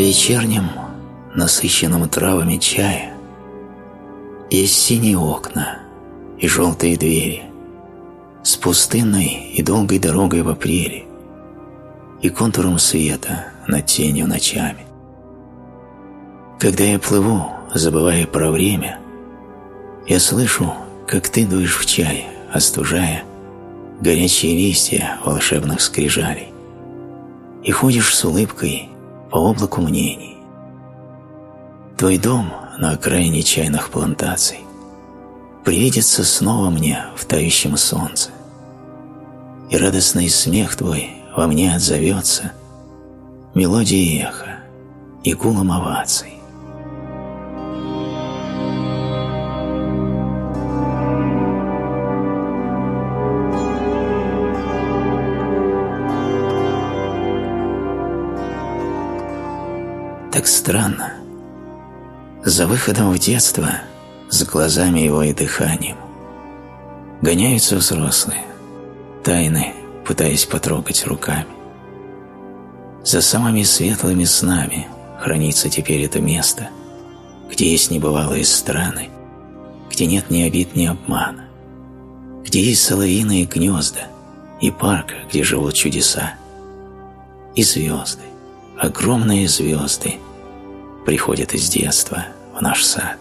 вечернем, насыщенном травами чая, есть синие окна и желтые двери, с пустынной и долгой дорогой в апреле и контуром света над тенью ночами. Когда я плыву, забывая про время, я слышу, как ты дуешь в чай, остужая горячие листья волшебных скрижалей, и ходишь с улыбкой по облаку мнений. Твой дом на окраине чайных плантаций привидится снова мне в тающем солнце, и радостный смех твой во мне отзовется мелодией эха и гулом оваций. Странно. За выходом в детство, с глазами его и дыханием, гоняются взрослые, тайны пытаясь потрогать руками. За самыми светлыми снами хранится теперь это место, где есть небывалые страны, где нет ни обид, ни обмана, где есть соловьиные гнезда и парк, где живут чудеса, и звезды, огромные звезды, приходят из детства в наш сад.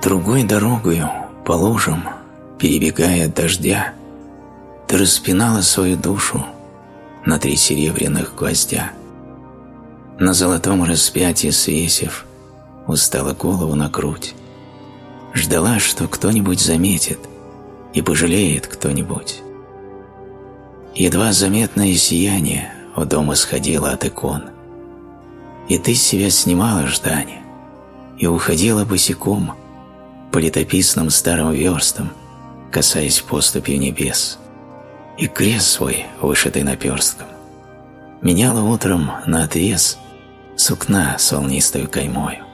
Другой дорогою, по лужам, перебегая дождя, ты распинала свою душу на три серебряных гвоздя. На золотом распятии свесив, устала голову на грудь. Ждала, что кто-нибудь заметит и пожалеет кто-нибудь. Едва заметное сияние у дома сходило от икон. И ты себя снимала ждание и уходила босиком, по летописным старым верстам, касаясь поступью небес, и крест свой, вышитый наперстком, меняла утром на отвес сукна с волнистою каймою,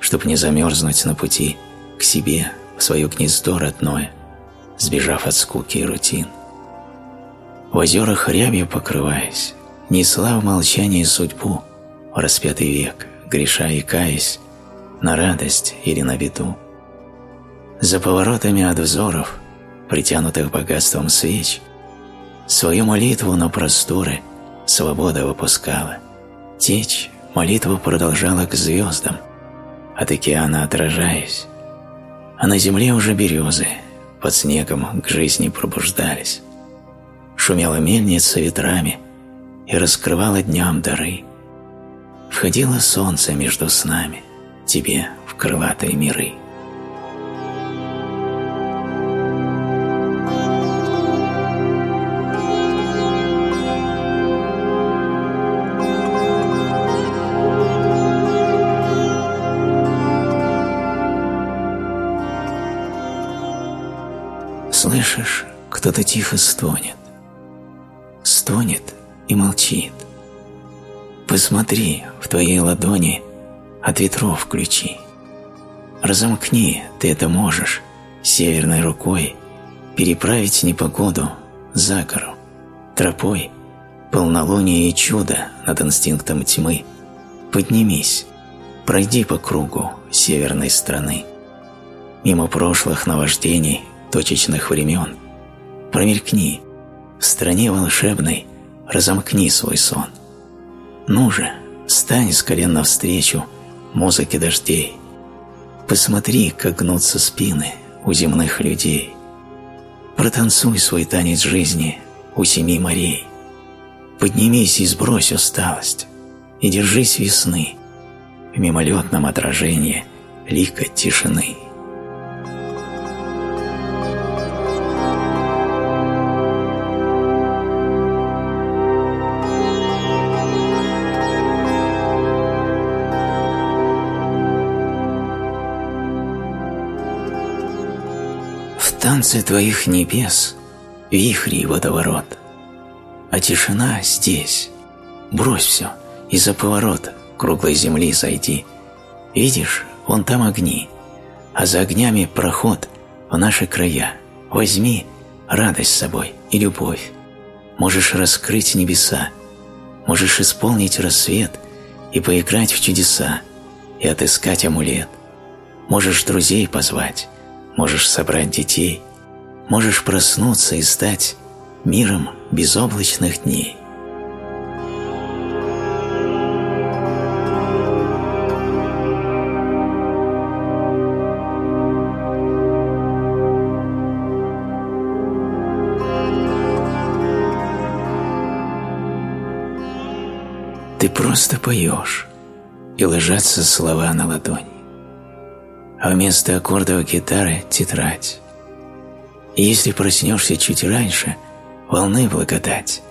чтоб не замерзнуть на пути к себе в свое гнездо родное, сбежав от скуки и рутин. В озерах рябью покрываясь, несла в молчании судьбу в распятый век, греша и каясь, на радость или на беду. За поворотами от взоров, притянутых богатством свеч, свою молитву на просторы свобода выпускала. Течь молитву продолжала к звездам, от океана отражаясь. А на земле уже березы под снегом к жизни пробуждались. Шумела мельница ветрами и раскрывала дням дары. Входило солнце между снами, тебе в крылатые миры. Слышишь, кто-то тихо стонет. Стонет и молчит. Посмотри, в твоей ладони от ветров ключи. Разомкни, ты это можешь, северной рукой переправить непогоду за гору, тропой, полнолуние и чудо над инстинктом тьмы. Поднимись, пройди по кругу северной страны. Мимо прошлых наваждений точечных времен. Промелькни, в стране волшебной разомкни свой сон. Ну же, стань с колен навстречу музыке дождей. Посмотри, как гнутся спины у земных людей. Протанцуй свой танец жизни у семи морей. Поднимись и сбрось усталость, и держись весны в мимолетном отражении лика тишины. Танце твоих небес, вихри и водоворот. А тишина здесь. Брось все, и за поворот круглой земли зайди. Видишь, вон там огни, а за огнями проход в наши края. Возьми радость с собой и любовь. Можешь раскрыть небеса, можешь исполнить рассвет и поиграть в чудеса, и отыскать амулет. Можешь друзей позвать, можешь собрать детей, можешь проснуться и стать миром безоблачных дней. Ты просто поешь, и ложатся слова на ладони. А вместо аккордов гитары – тетрадь. И если проснешься чуть раньше, волны благодать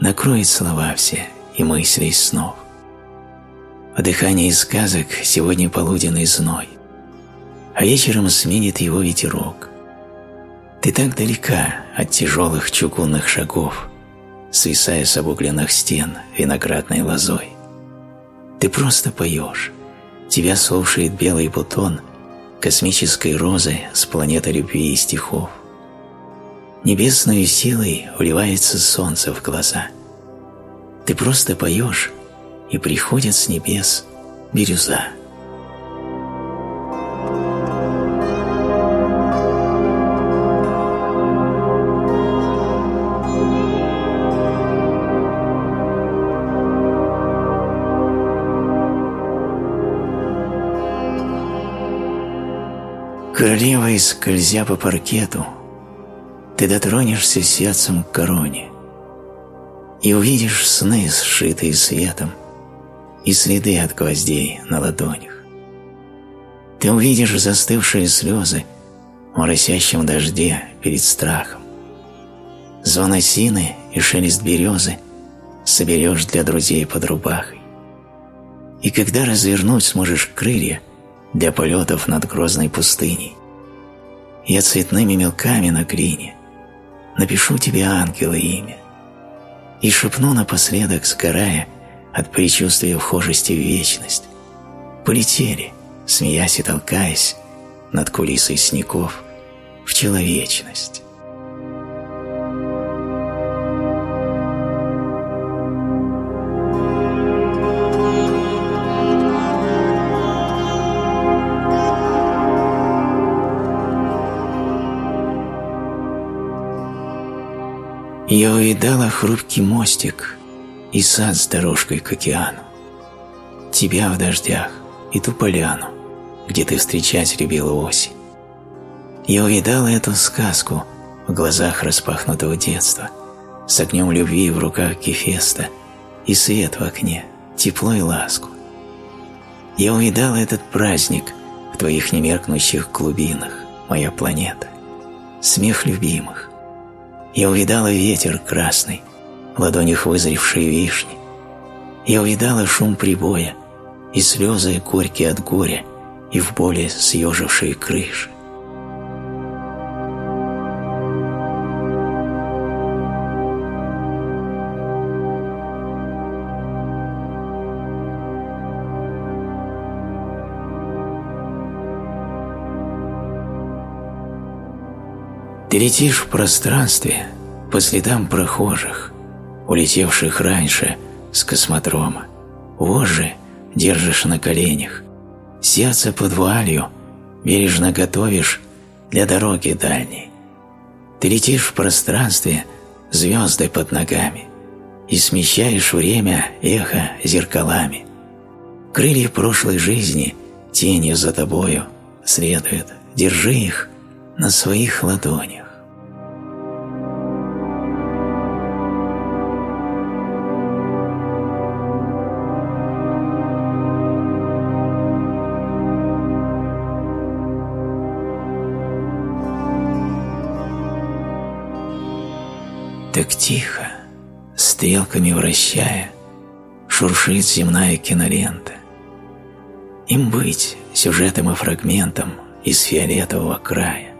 накроет слова все и мысли из снов. В дыхании сказок сегодня полуденный зной, а вечером сменит его ветерок. Ты так далека от тяжелых чугунных шагов, свисая с обугленных стен виноградной лозой. Ты просто поешь, тебя слушает белый бутон космической розы с планеты любви и стихов. Небесной силой вливается солнце в глаза. Ты просто поешь, и приходит с небес бирюза. Королевой скользя по паркету, ты дотронешься сердцем к короне и увидишь сны, сшитые светом, и следы от гвоздей на ладонях. Ты увидишь застывшие слезы в моросящем дожде перед страхом. Звон осины и шелест березы соберешь для друзей под рубахой. И когда развернуть сможешь крылья – для полетов над грозной пустыней. Я цветными мелками на клине напишу тебе ангела имя и шепну напоследок, сгорая от предчувствия вхожести в вечность. Полетели, смеясь и толкаясь над кулисой снегов в человечность. Я увидала хрупкий мостик и сад с дорожкой к океану. Тебя в дождях и ту поляну, где ты встречать любила осень. Я увидала эту сказку в глазах распахнутого детства, с огнем любви в руках Гефеста и свет в окне, тепло и ласку. Я увидала этот праздник в твоих немеркнущих глубинах, моя планета, смех любимых, я увидала ветер красный, в ладонях вызревшие вишни. Я увидала шум прибоя и слезы горькие от горя и в боли съежившие крыши. Ты в пространстве по следам прохожих, улетевших раньше с космодрома. Вожжи держишь на коленях, сердце под вуалью бережно готовишь для дороги дальней. Ты летишь в пространстве, звезды под ногами, и смещаешь время эхо зеркалами. Крылья прошлой жизни тенью за тобою следуют, держи их на своих ладонях. Тихо, стрелками вращая, шуршит земная кинолента. Им быть сюжетом и фрагментом из фиолетового края.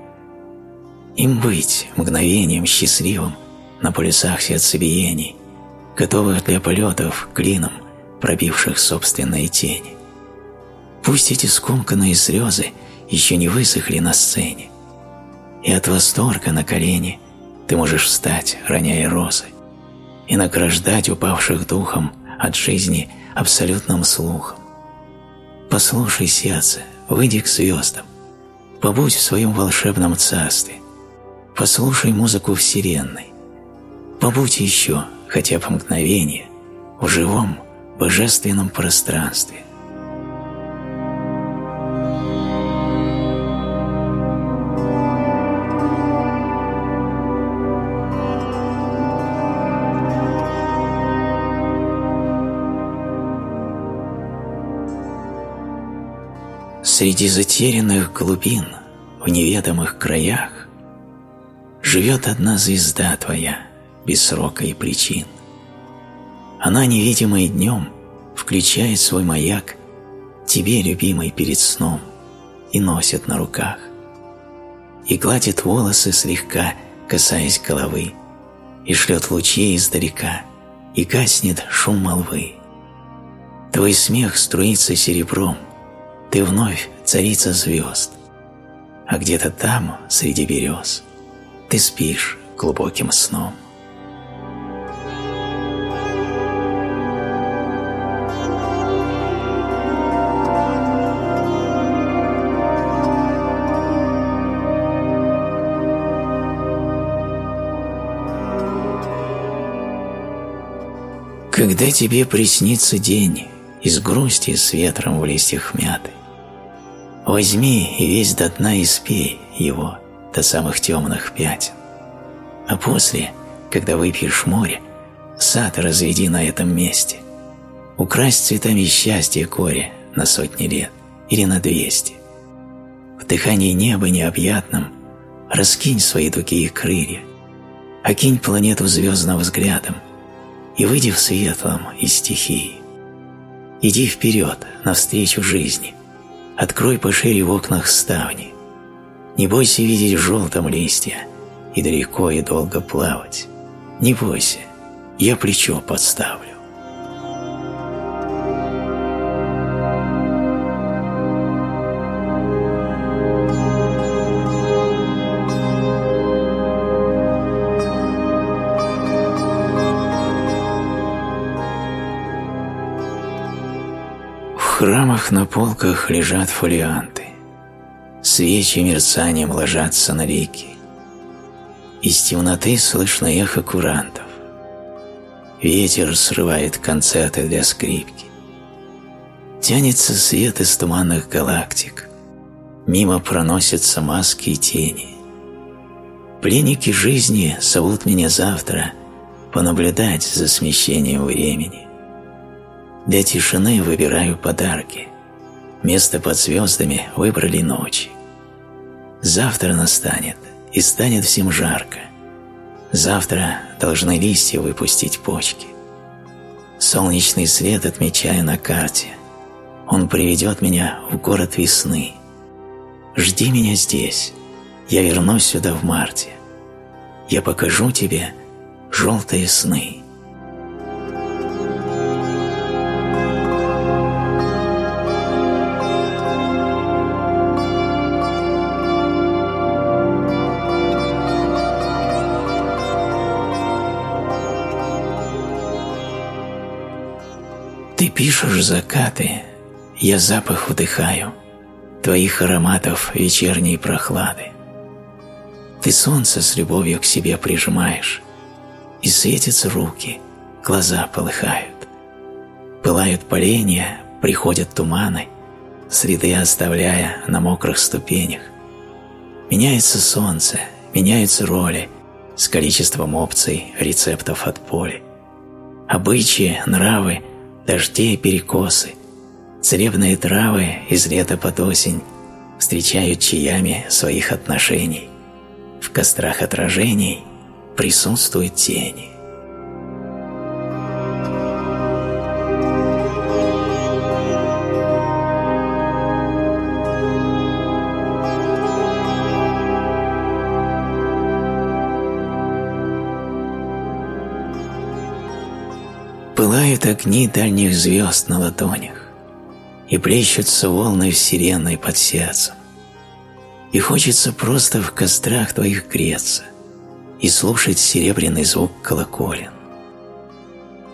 Им быть мгновением счастливым на полюсах сердцебиений, готовых для полетов клином пробивших собственные тени. Пусть эти скомканные слезы еще не высохли на сцене, и от восторга на колени ты можешь встать, роняя розы, и награждать упавших духом от жизни абсолютным слухом. Послушай сердце, выйди к звездам, побудь в своем волшебном царстве, послушай музыку вселенной, побудь еще, хотя бы мгновение, в живом, божественном пространстве. Среди затерянных глубин, в неведомых краях, Живет одна звезда твоя, без срока и причин. Она, невидимой днем, включает свой маяк Тебе, любимый, перед сном, и носит на руках. И гладит волосы слегка, касаясь головы, И шлет лучи издалека, и гаснет шум молвы. Твой смех струится серебром — ты вновь царица звезд, а где-то там, среди берез, ты спишь глубоким сном. Когда тебе приснится день из грусти с ветром в листьях мяты, Возьми и весь до дна испей его до самых темных пятен. А после, когда выпьешь море, сад разведи на этом месте. Украсть цветами счастья горе на сотни лет или на двести. В дыхании неба необъятном раскинь свои тугие крылья, окинь планету звездным взглядом и выйди в светлом из стихии. Иди вперед, навстречу жизни – Открой пошире в окнах ставни. Не бойся видеть в желтом листья и далеко и долго плавать. Не бойся, я плечо подставлю. Храмах на полках лежат фолианты. Свечи мерцанием ложатся на реки. Из темноты слышно эхо курантов. Ветер срывает концерты для скрипки. Тянется свет из туманных галактик. Мимо проносятся маски и тени. Пленники жизни зовут меня завтра понаблюдать за смещением времени. Для тишины выбираю подарки. Место под звездами выбрали ночи. Завтра настанет, и станет всем жарко. Завтра должны листья выпустить почки. Солнечный свет отмечаю на карте. Он приведет меня в город весны. Жди меня здесь. Я вернусь сюда в марте. Я покажу тебе желтые сны. Пишешь закаты, я запах вдыхаю, Твоих ароматов вечерней прохлады. Ты солнце с любовью к себе прижимаешь, И светятся руки, глаза полыхают. Пылают поленья, приходят туманы, Следы оставляя на мокрых ступенях. Меняется солнце, меняются роли С количеством опций, рецептов от поля. Обычаи, нравы — дожди и перекосы, целебные травы из лета под осень встречают чаями своих отношений. В кострах отражений присутствуют тени. Пылают огни дальних звезд на ладонях, и плещутся волны вселенной под сердцем. И хочется просто в кострах твоих греться и слушать серебряный звук колоколен.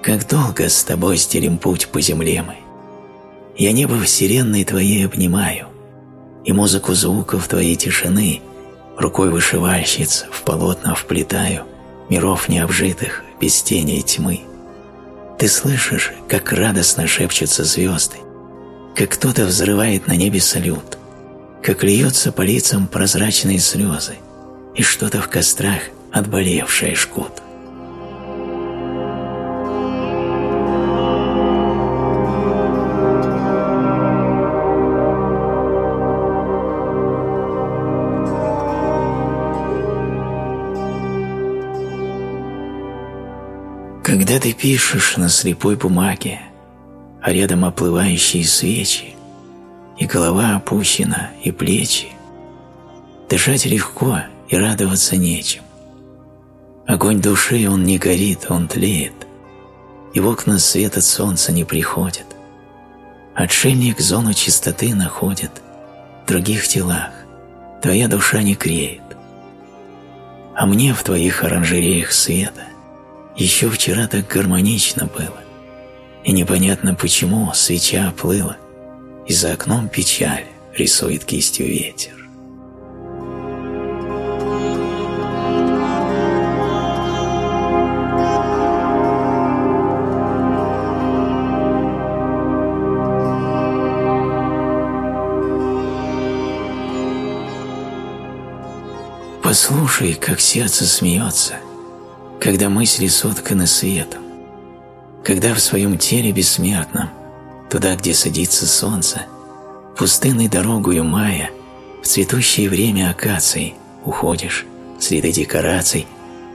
Как долго с тобой стелим путь по земле мы. Я небо вселенной твоей обнимаю, и музыку звуков твоей тишины рукой вышивальщиц в полотна вплетаю миров необжитых без тени и тьмы. Ты слышишь, как радостно шепчутся звезды, как кто-то взрывает на небе салют, как льется по лицам прозрачные слезы, и что-то в кострах отболевшее жгут. Ты пишешь на слепой бумаге, а рядом оплывающие свечи, и голова опущена, и плечи, дышать легко и радоваться нечем. Огонь души, он не горит, он тлеет, и в окна свет от солнца не приходит. Отшельник зону чистоты находит в других телах, твоя душа не креет. А мне в твоих оранжереях света еще вчера так гармонично было, и непонятно почему свеча оплыла, и за окном печаль рисует кистью ветер. Послушай, как сердце смеется – когда мысли сотканы светом, когда в своем теле бессмертном, туда, где садится солнце, пустынной дорогою мая, в цветущее время акаций уходишь, среди декораций,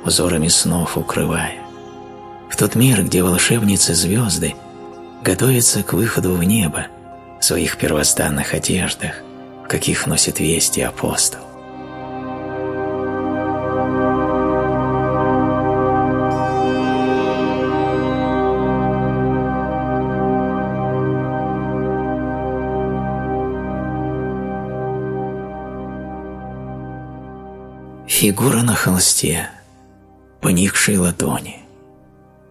узорами снов укрывая. В тот мир, где волшебницы звезды готовятся к выходу в небо в своих первозданных одеждах, в каких носит вести апостол. Фигура на холсте, поникшие ладони,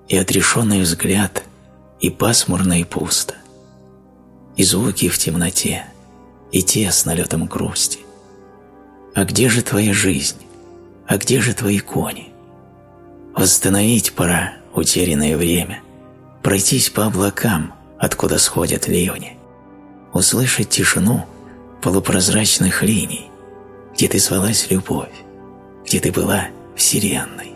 и отрешенный взгляд, и пасмурно, и пусто, и звуки в темноте, и те с налетом грусти. А где же твоя жизнь? А где же твои кони? Восстановить пора утерянное время, пройтись по облакам, откуда сходят ливни, услышать тишину полупрозрачных линий, где ты звалась любовь где ты была Вселенной.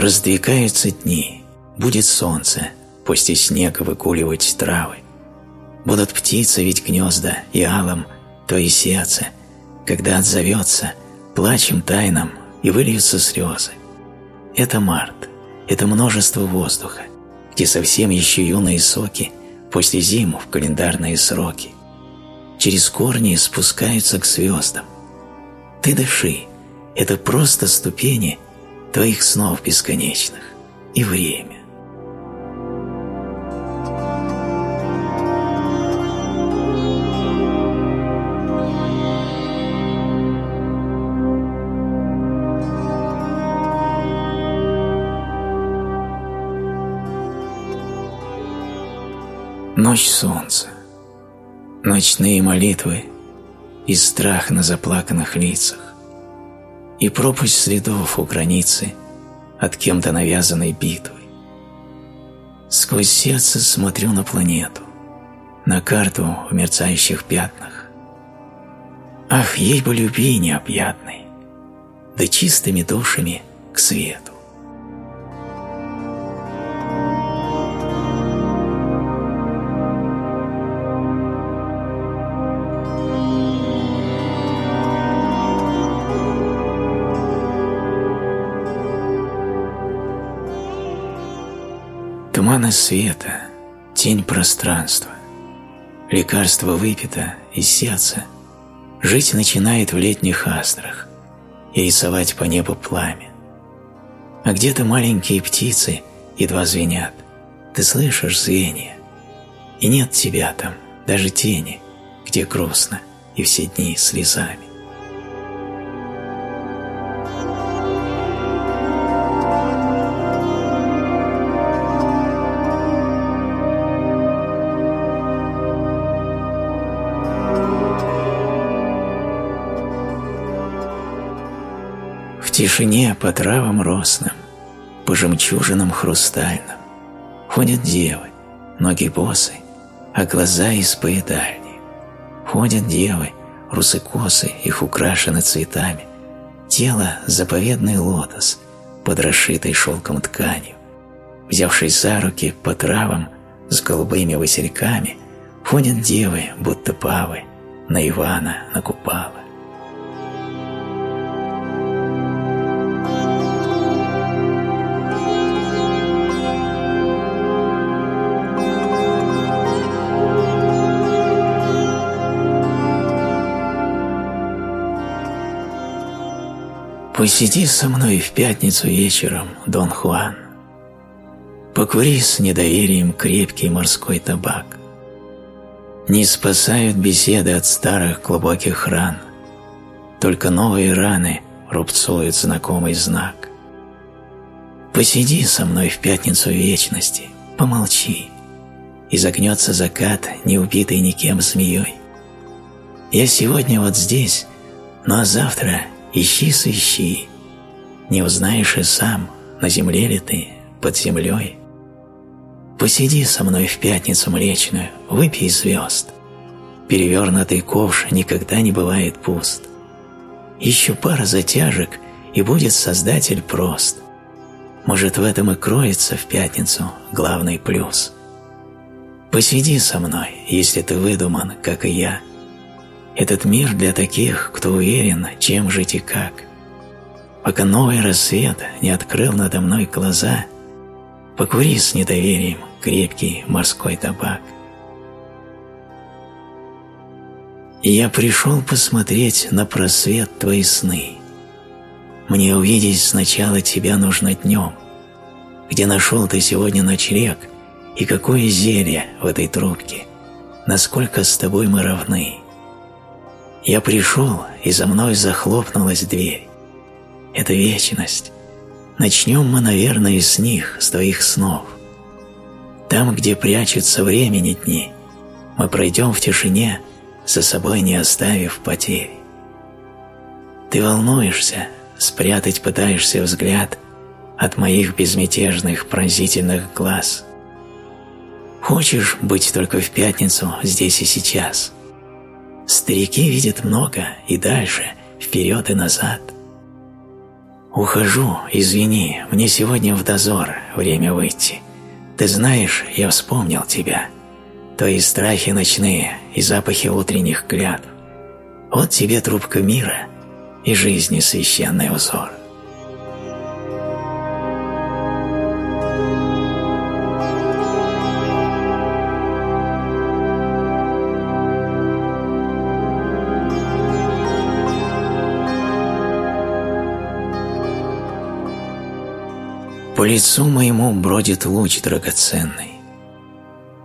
Раздвигаются дни, будет солнце, пусть и снег выгуливать травы. Будут птицы ведь гнезда и алом, то и сердце, когда отзовется плачем тайном и выльются слезы. Это март, это множество воздуха, где совсем еще юные соки после зиму в календарные сроки через корни спускаются к звездам. Ты дыши, это просто ступени твоих снов бесконечных и время. Ночь солнца, ночные молитвы и страх на заплаканных лицах, и пропасть следов у границы от кем-то навязанной битвы. Сквозь сердце смотрю на планету, на карту в мерцающих пятнах. Ах, ей бы любви необъятной, да чистыми душами к свету. Света, тень пространства. Лекарство выпито из сердца. Жить начинает в летних астрах и рисовать по небу пламя. А где-то маленькие птицы едва звенят. Ты слышишь звенья? И нет тебя там, даже тени, где грустно и все дни слезами. Тишине по травам росным, по жемчужинам хрустальным ходят девы, ноги босы, а глаза испоедальни. Ходят девы, косы, их украшены цветами, тело – заповедный лотос под расшитой шелком тканью. Взявшись за руки по травам с голубыми васильками, ходят девы, будто павы, на Ивана, на Купала. Посиди со мной в пятницу вечером, Дон Хуан. Покури с недоверием крепкий морской табак. Не спасают беседы от старых глубоких ран. Только новые раны рубцуют знакомый знак. Посиди со мной в пятницу вечности, помолчи. И загнется закат, не убитый никем змеей. Я сегодня вот здесь, но завтра Ищи сыщи, не узнаешь и сам, на земле ли ты, под землей. Посиди со мной в пятницу млечную, выпей звезд. Перевернутый ковш никогда не бывает пуст. Ищу пара затяжек, и будет Создатель прост. Может, в этом и кроется в пятницу главный плюс. Посиди со мной, если ты выдуман, как и я, этот мир для таких, кто уверен, чем жить и как. Пока новый рассвет не открыл надо мной глаза, покури с недоверием крепкий морской табак. И я пришел посмотреть на просвет твои сны. Мне увидеть сначала тебя нужно днем, где нашел ты сегодня ночлег и какое зелье в этой трубке, насколько с тобой мы равны. Я пришел, и за мной захлопнулась дверь. Это вечность. Начнем мы, наверное, с них, с твоих снов. Там, где прячутся времени дни, мы пройдем в тишине, за собой не оставив потерь. Ты волнуешься, спрятать пытаешься взгляд от моих безмятежных пронзительных глаз. Хочешь быть только в пятницу здесь и сейчас – Старики видят много и дальше, вперед и назад. Ухожу, извини, мне сегодня в дозор время выйти. Ты знаешь, я вспомнил тебя. Твои страхи ночные и запахи утренних клятв. Вот тебе трубка мира и жизни священный узор. По лицу моему бродит луч драгоценный.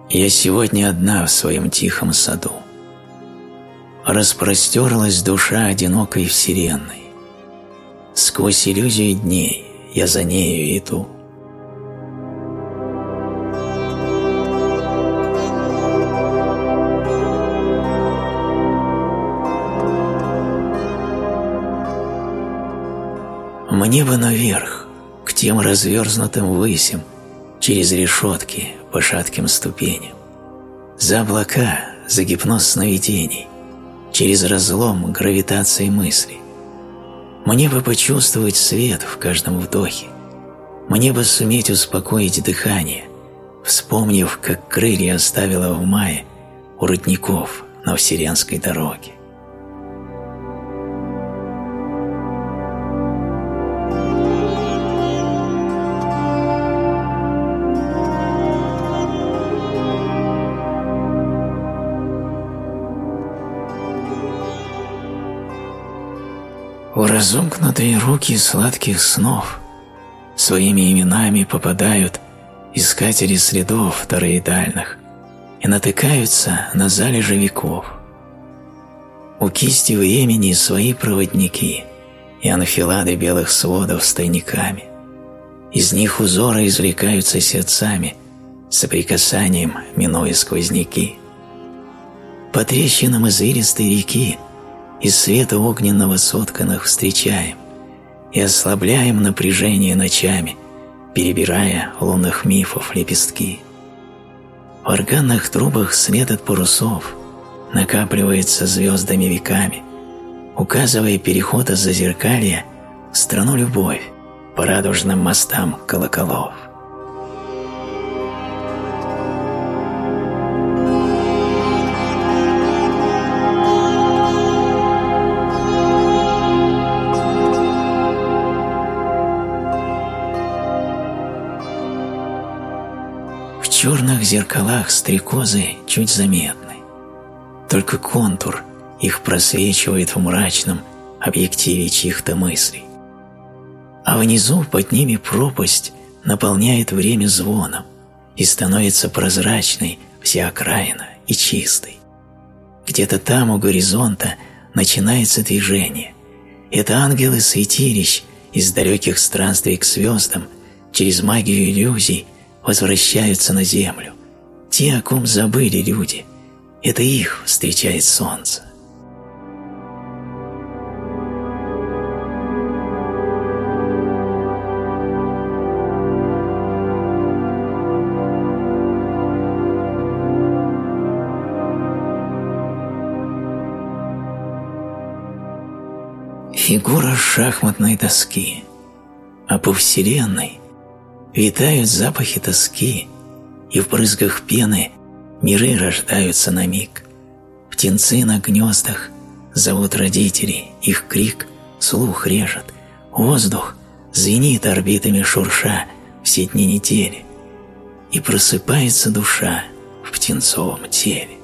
Я сегодня одна в своем тихом саду. Распростерлась душа одинокой вселенной. Сквозь иллюзии дней я за нею иду. Мне бы наверх, тем разверзнутым высим, через решетки по шатким ступеням. За облака, за гипноз сновидений, через разлом гравитации мысли. Мне бы почувствовать свет в каждом вдохе, мне бы суметь успокоить дыхание, вспомнив, как крылья оставила в мае у родников на вселенской дороге. Разомкнутые руки сладких снов Своими именами попадают Искатели следов тороидальных И натыкаются на залежи веков. У кисти времени свои проводники И анфилады белых сводов с тайниками. Из них узоры извлекаются сердцами, Соприкасанием минуя сквозняки. По трещинам извилистой реки из света огненного сотканных встречаем и ослабляем напряжение ночами, перебирая лунных мифов лепестки. В органных трубах след от парусов накапливается звездами веками, указывая переход из зазеркалья в страну любовь по радужным мостам колоколов. Черных зеркалах стрекозы чуть заметны. Только контур их просвечивает в мрачном объективе чьих-то мыслей. А внизу под ними пропасть наполняет время звоном и становится прозрачной вся окраина и чистой. Где-то там у горизонта начинается движение. Это ангелы святилищ из далеких странствий к звездам через магию иллюзий возвращаются на землю. Те, о ком забыли люди, это их встречает солнце. Фигура шахматной доски, а по вселенной Витают запахи тоски, и в брызгах пены миры рождаются на миг. Птенцы на гнездах зовут родителей, их крик слух режет, воздух звенит орбитами шурша все дни недели, и просыпается душа в птенцовом теле.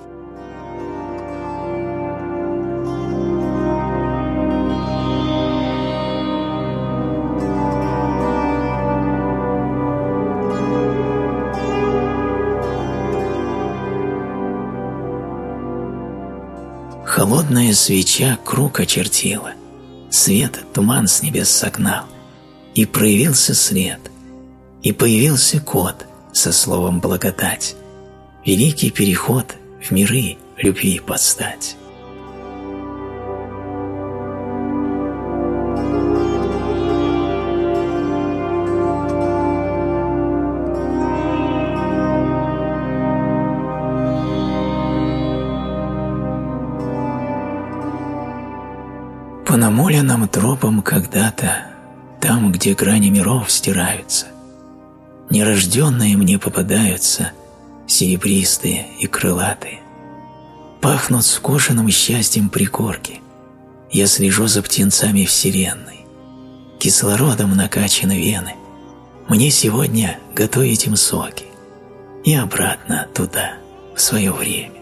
Холодная свеча круг очертила, Свет туман с небес согнал, И проявился след, И появился кот со словом благодать, Великий переход в миры любви подстать. По намоленным тропам когда-то, там, где грани миров стираются, нерожденные мне попадаются, серебристые и крылатые. Пахнут скошенным счастьем прикорки. Я слежу за птенцами вселенной. Кислородом накачаны вены. Мне сегодня готовить им соки. И обратно туда, в свое время.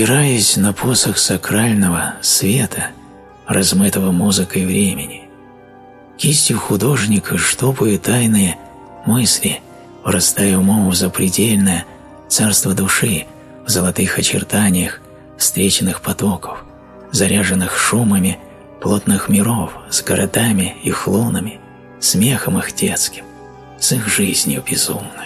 Опираясь на посох сакрального света, размытого музыкой времени, кистью художника штопаю тайные мысли, врастая умом в запредельное царство души в золотых очертаниях встреченных потоков, заряженных шумами плотных миров с городами и лунами, смехом их детским, с их жизнью безумной.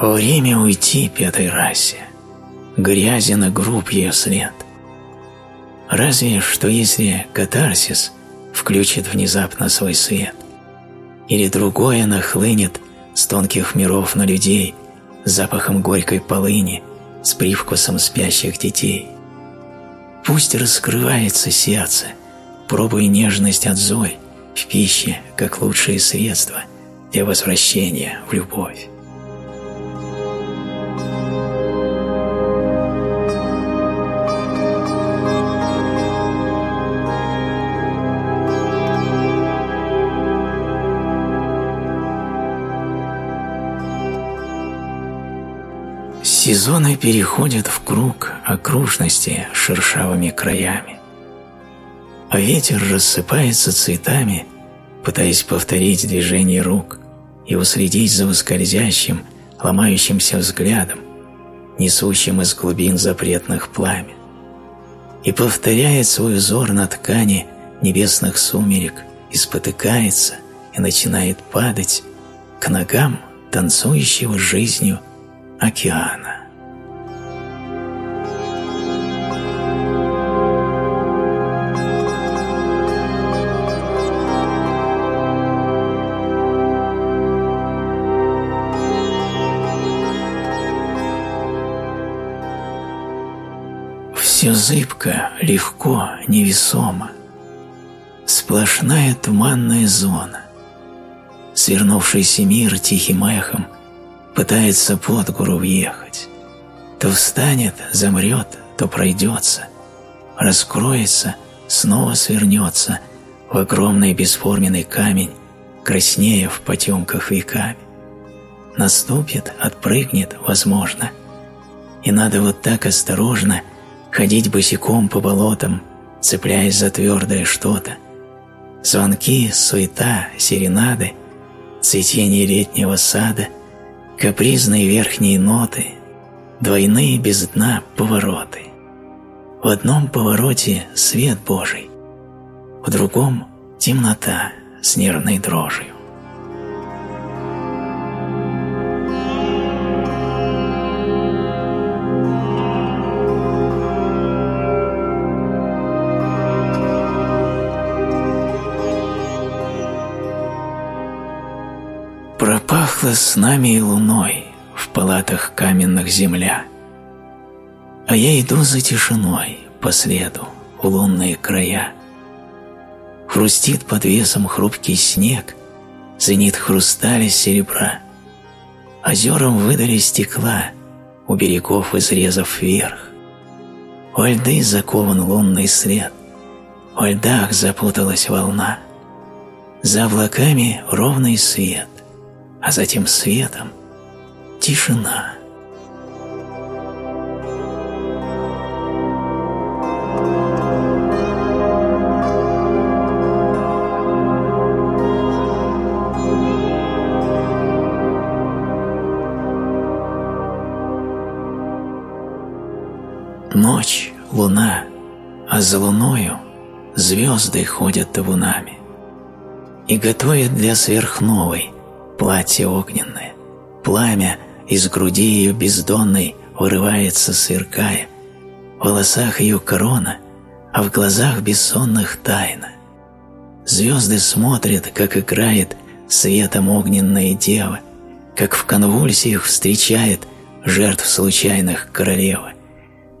Время уйти пятой расе, грязен и груб ее след. Разве что если катарсис включит внезапно свой свет, или другое нахлынет с тонких миров на людей запахом горькой полыни с привкусом спящих детей. Пусть раскрывается сердце, пробуя нежность от зой в пище, как лучшее средство для возвращения в любовь. Сезоны переходят в круг окружности шершавыми краями. А ветер рассыпается цветами, пытаясь повторить движение рук и уследить за ускользящим, ломающимся взглядом, несущим из глубин запретных пламя. И повторяет свой взор на ткани небесных сумерек, и спотыкается, и начинает падать к ногам танцующего жизнью океана. Зыбко, легко, невесомо. Сплошная туманная зона. Свернувшийся мир тихим эхом пытается под гору въехать. То встанет, замрет, то пройдется, раскроется, снова свернется в огромный бесформенный камень, краснея в потемках веками. Наступит, отпрыгнет, возможно, и надо вот так осторожно – ходить босиком по болотам, цепляясь за твердое что-то. Звонки, суета, серенады, цветение летнего сада, капризные верхние ноты, двойные без дна повороты. В одном повороте свет Божий, в другом темнота с нервной дрожью. Пропахло с нами и луной в палатах каменных земля. А я иду за тишиной по следу в лунные края. Хрустит под весом хрупкий снег, звенит хрусталь серебра. Озером выдали стекла, у берегов изрезав вверх. У льды закован лунный след, в льдах запуталась волна. За облаками ровный свет, а затем светом тишина. Ночь, луна, а за луною звезды ходят табунами и готовят для сверхновой платье огненное. Пламя из груди ее бездонной вырывается, сверкая. В волосах ее корона, а в глазах бессонных тайна. Звезды смотрят, как играет светом огненная дева, как в конвульсиях встречает жертв случайных королева,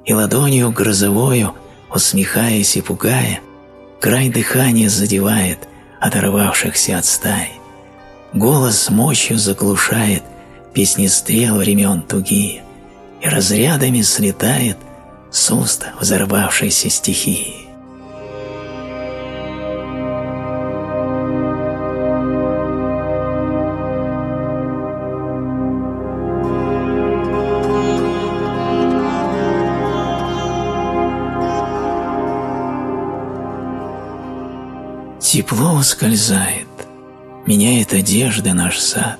и ладонью грозовою, усмехаясь и пугая, край дыхания задевает оторвавшихся от стаи. Голос мощью заглушает песни стрел времен тугие, и разрядами слетает с уст взорвавшейся стихии. Тепло ускользает, меняет одежды наш сад.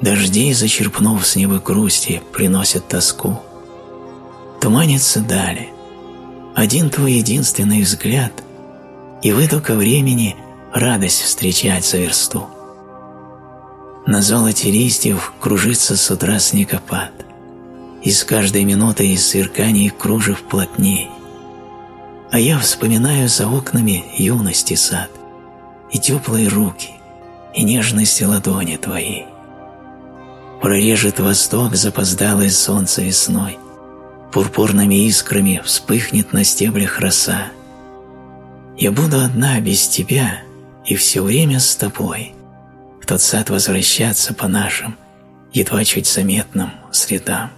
Дожди, зачерпнув с неба грусти, приносят тоску. Туманится дали. Один твой единственный взгляд, и вытока времени радость встречать за версту. На золоте листьев кружится с утра снегопад, и с каждой минутой из сверканий кружев плотней. А я вспоминаю за окнами юности сад и теплые руки, и нежности ладони твоей. Прорежет восток запоздалое солнце весной, Пурпурными искрами вспыхнет на стеблях роса. Я буду одна без тебя и все время с тобой, В тот сад возвращаться по нашим, едва чуть заметным следам.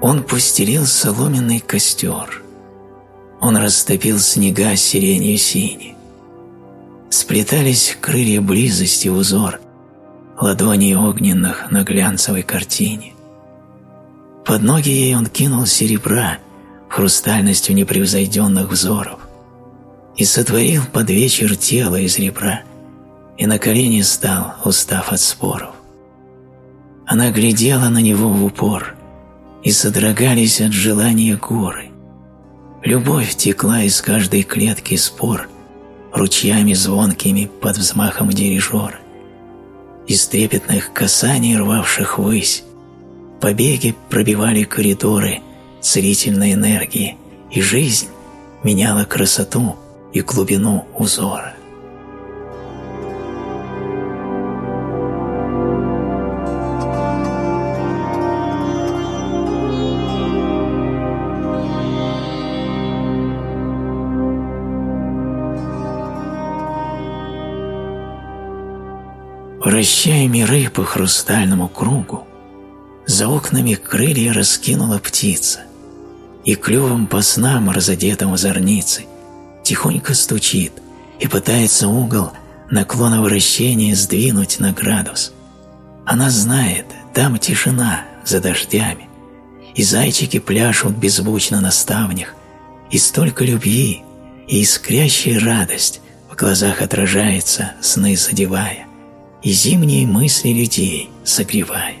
Он постелил соломенный костер. Он растопил снега сиренью сини. Сплетались крылья близости узор ладоней огненных на глянцевой картине. Под ноги ей он кинул серебра хрустальностью непревзойденных взоров и сотворил под вечер тело из ребра и на колени стал, устав от споров. Она глядела на него в упор – и содрогались от желания горы. Любовь текла из каждой клетки спор, ручьями звонкими под взмахом дирижера. Из трепетных касаний, рвавших ввысь, побеги пробивали коридоры целительной энергии, и жизнь меняла красоту и глубину узора. Вращая миры по хрустальному кругу, за окнами крылья раскинула птица, и клювом по снам, разодетым в зорницы, тихонько стучит и пытается угол наклона вращения сдвинуть на градус. Она знает, там тишина за дождями, и зайчики пляшут беззвучно на ставнях, и столько любви, и искрящая радость в глазах отражается, сны задевая и зимние мысли людей согревая.